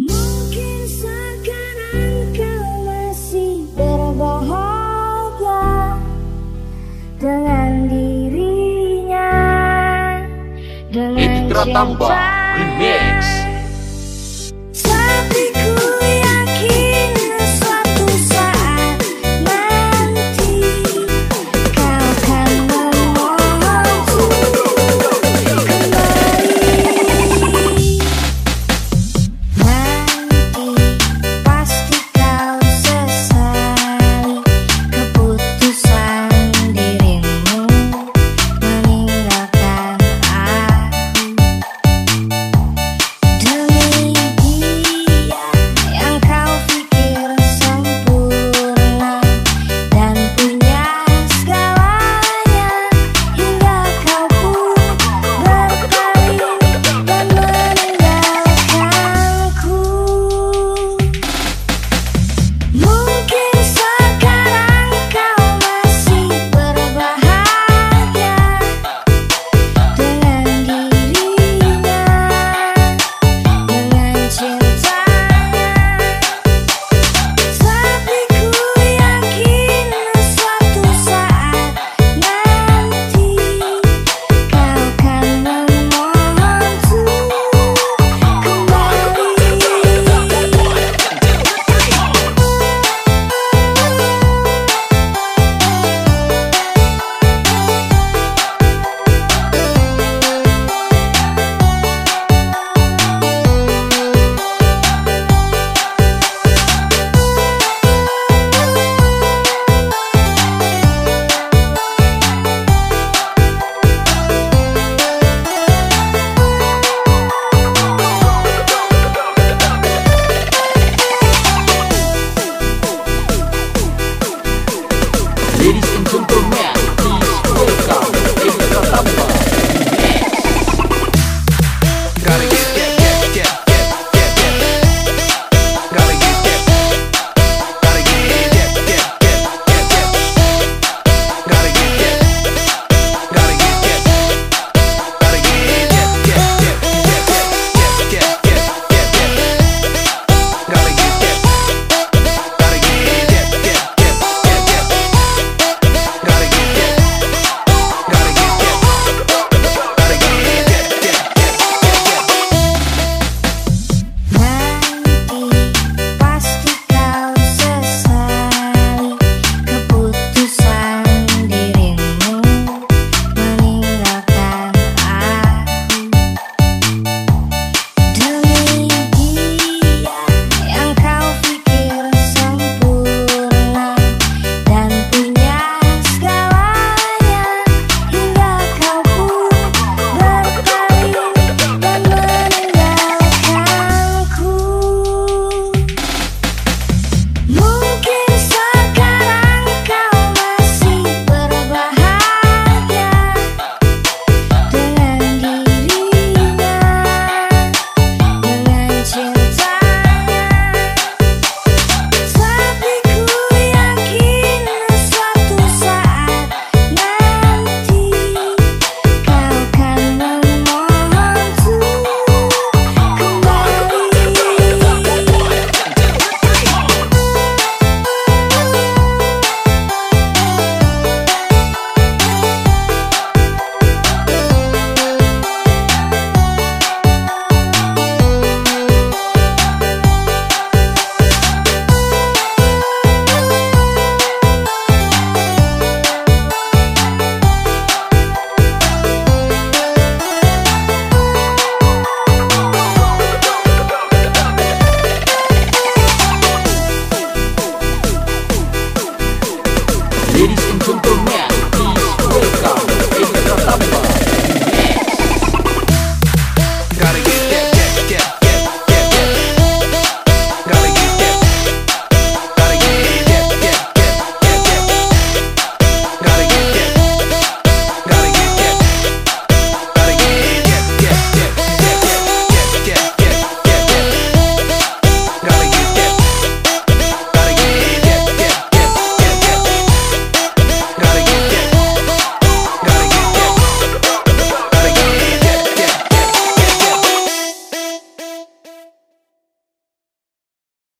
Mungkin sekarang kau masih berbahagia dengan dirinya dengan Editra Tambah. cinta.